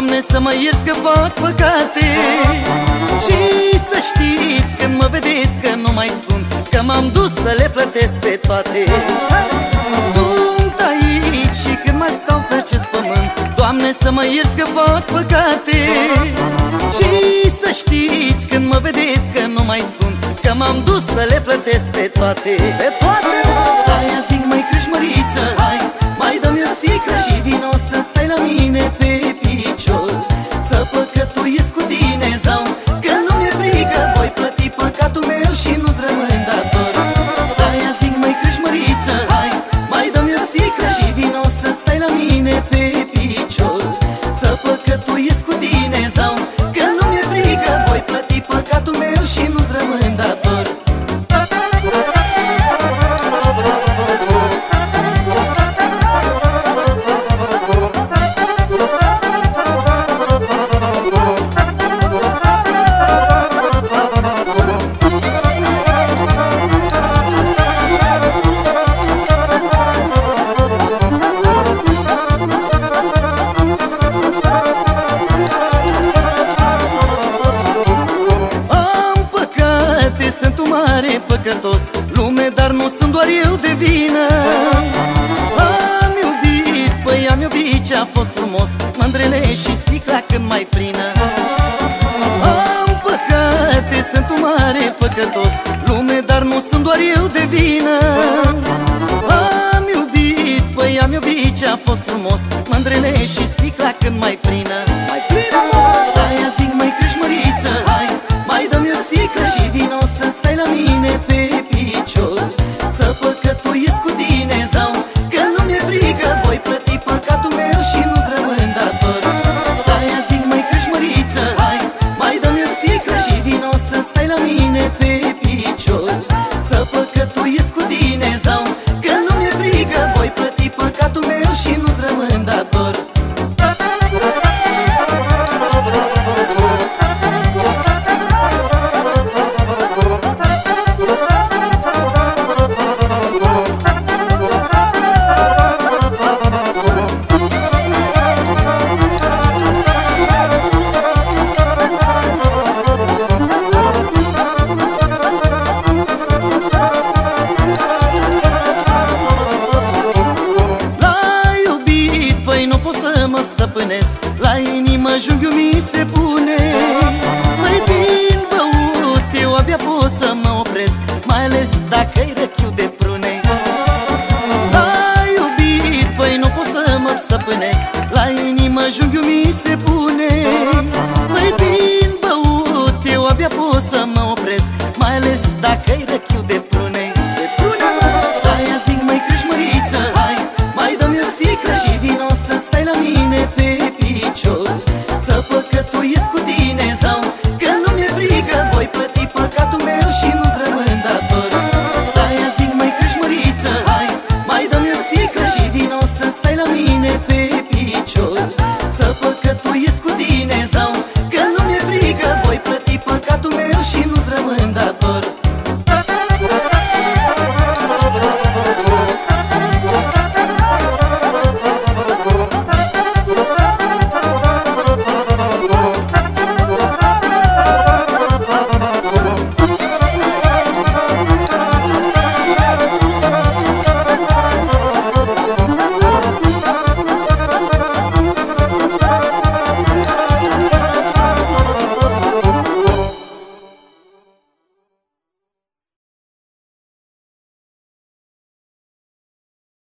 Doamne să mă ierți că fac păcate. Și să știți când mă vedeți că nu mai sunt Că m-am dus să le plătesc pe toate. Sunt aici și când mai stau pe acest pământ Doamne să mă ierți că fac păcate. Și să știți când mă vedeți că nu mai sunt Că m-am dus să le plătesc pe toate. Pe toate! Aia zic mai creșmăriță, hai Mai dă-mi o sticlă și vino să stai la mine sunt doar eu de vină. Am iubit, păi am iubit ce a fost frumos. Mândrele și sticla când mai plină. Am păcate, sunt un mare păcătos. Lume, dar nu sunt doar eu de vină. Am iubit, păi am iubit ce a fost frumos. Mândrele și sticla când mai plină Mai plină, iubit, păi nu pot să mă stăpânesc. La inimă junghiul mi se pune. Mai din băut, eu abia pot să mă opresc Mai ales dacă-i răchiu de